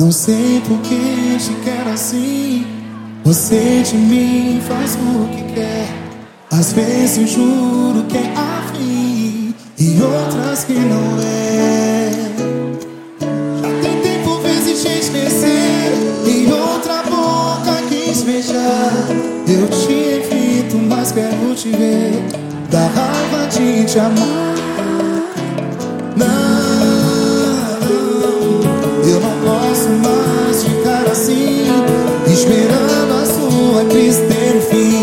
Não sei por que te quero assim. Você de mim faz o que quer. Às vezes juro que é afim e outras que não é. Já tentei por vezes te esquecer e outra boca quis beijar. Eu te evito, mas quero te ver. Dá raiva de te amar. feel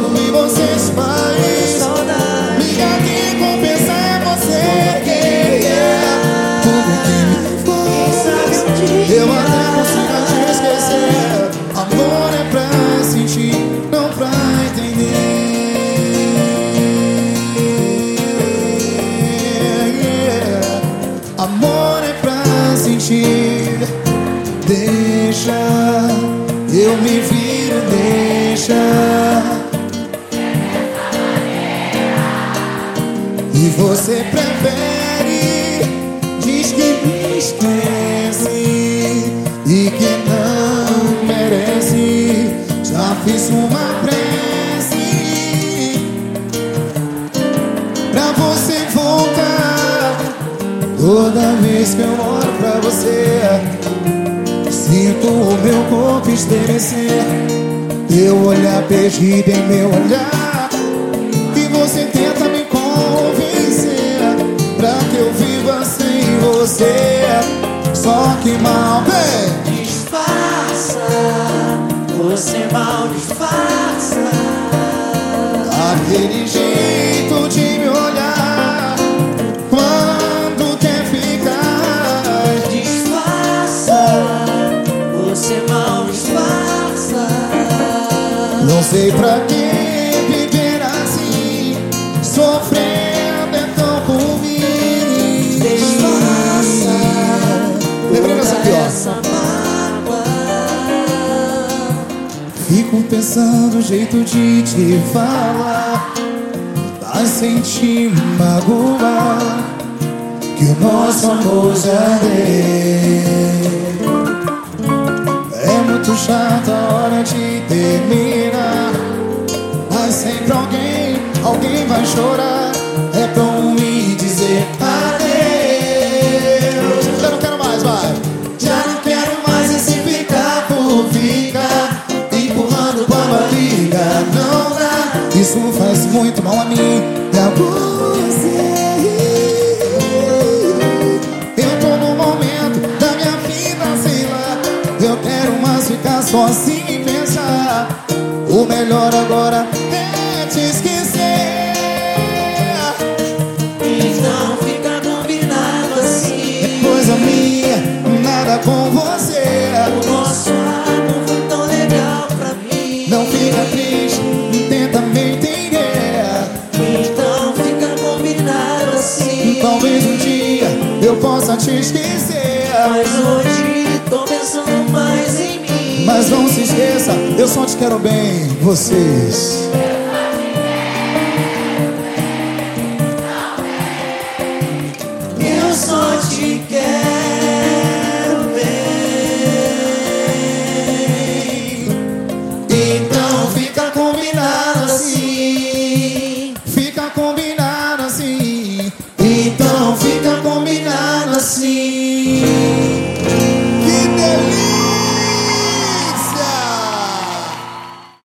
Me e você se faz. Minha recompensa é você. Eu até consigo te esquecer Amor é pra sentir, não pra entender yeah. Amor é pra sentir Deixa, eu me viro, deixa Você prefere, diz que me esquece e que não merece. Já fiz uma prece pra você voltar. Toda vez que eu olho pra você, sinto o meu corpo estremecer. Teu olhar perdido em meu olhar, e você tenta me viva sem você. Só que mal, bem Disfarça Você mal disfarça. Aquele jeito de me olhar Quando quer ficar. Disfarça Você mal disfarça. Não sei pra que Fico pensando o jeito de te falar. Mas sem te magoar Que o nosso amor já deu. É muito chato a hora de terminar. Mas sempre alguém, alguém vai chorar. É bom me dizer Isso faz muito mal a mim E a você. Eu tô no momento da minha vida, sei lá. Eu quero mais ficar sozinho e pensar. O melhor agora é te esquecer. Então fica combinado assim. Coisa minha, nada com você Talvez um dia eu possa te esquecer. Mas hoje tô pensando mais em mim. Mas não se esqueça, eu só te quero bem, vocês